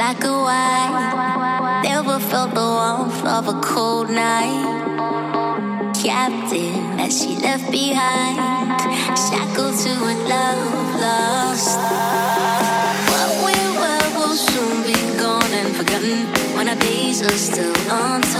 black and white. Never felt the warmth of a cold night. Captive that she left behind, shackled to a love lost. What we were will soon be gone and forgotten when our days are still untold.